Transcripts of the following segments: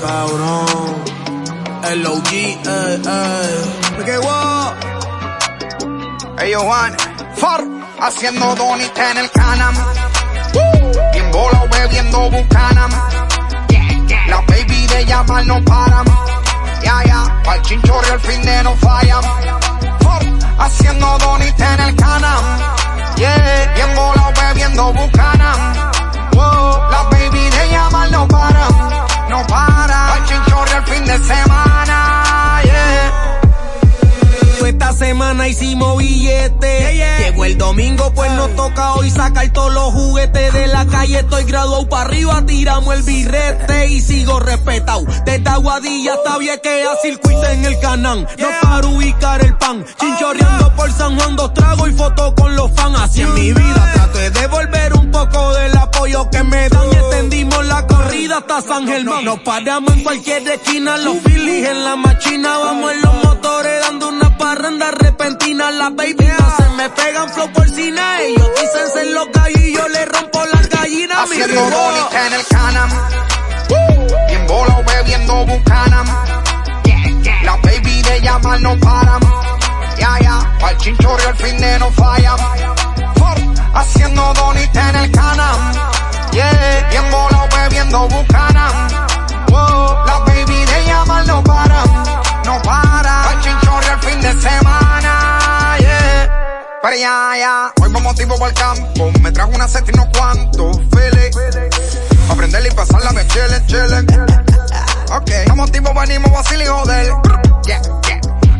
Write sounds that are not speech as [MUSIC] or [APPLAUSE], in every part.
cabrón. El OG, eh, eh. Me quedo. Ellos Juan, Far, haciendo donita en el canam. Bien volado bebiendo bucanam. La baby de llamar no paran. Ya, ya, pa'l chinchorro el fin de no fallan. Far, haciendo donita en el canam. Yeah, bien volado bebiendo bucanam. Wow, semana hicimos billetes. Llegó el domingo, pues nos toca hoy sacar todos los juguetes de la calle. Estoy graduado para arriba, tiramos el birrete y sigo respetado. Desde Aguadilla hasta Viequea, circuito en el canán. No para ubicar el pan. Chinchorreando por San Juan, dos tragos y fotos con los fans. Así en mi vida trato de devolver un poco del apoyo que me dan. Y extendimos la corrida hasta San Germán. Nos paramos en cualquier esquina, los Phillies en la machina. Vamos en ritmo. bonita en el canam. Bien volado bebiendo bucanam. La baby de llamar no paran. Ya, ya, pa'l chinchorro el fin de no fallan. For, haciendo donita en el canam. Yeah, bien volado bebiendo bucanam. La baby de llamar no paran. No paran. Pa'l chinchorro el fin de semana. Yeah. Pero ya, ya, vamos tipo para el campo. Me trajo una set y no cuanto, fele. Aprenderle y pasarla de chile, chile. Ok, como tipo venimos vacil y joder.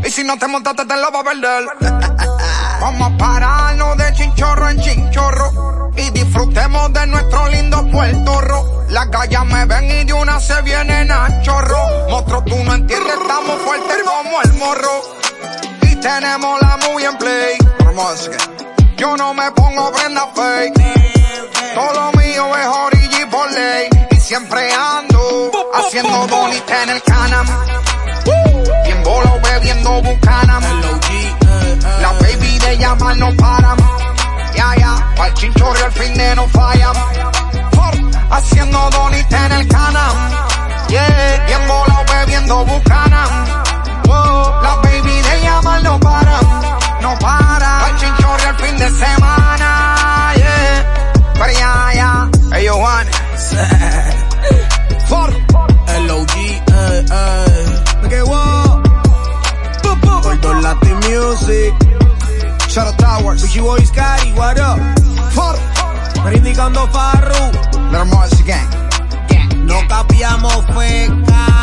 Y si no te montaste te lo va a perder. [LAUGHS] Vamos a pararnos de chinchorro en chinchorro. Y disfrutemos de nuestro lindo Puerto Rico. Las gallas me ven y de una se vienen a chorro. Monstruo, tú no entiendes, estamos fuertes como el morro. Y tenemos la muy en Yo no me pongo prenda fake. Todo lo mío es origi por. Y siempre ando haciendo bonita en el canam. Bien volado bebiendo bucanam. La baby de llamar no paran. Ya, ya, pa'l chinchorro el fin de no fallan. For, haciendo donita en el canam. Yeah, bien volado bebiendo bucanam. Shadow Towers. Bichi Boy Sky, what up? For, Brindicando Farru. Little Mars Gang. Gang. No capiamos feca.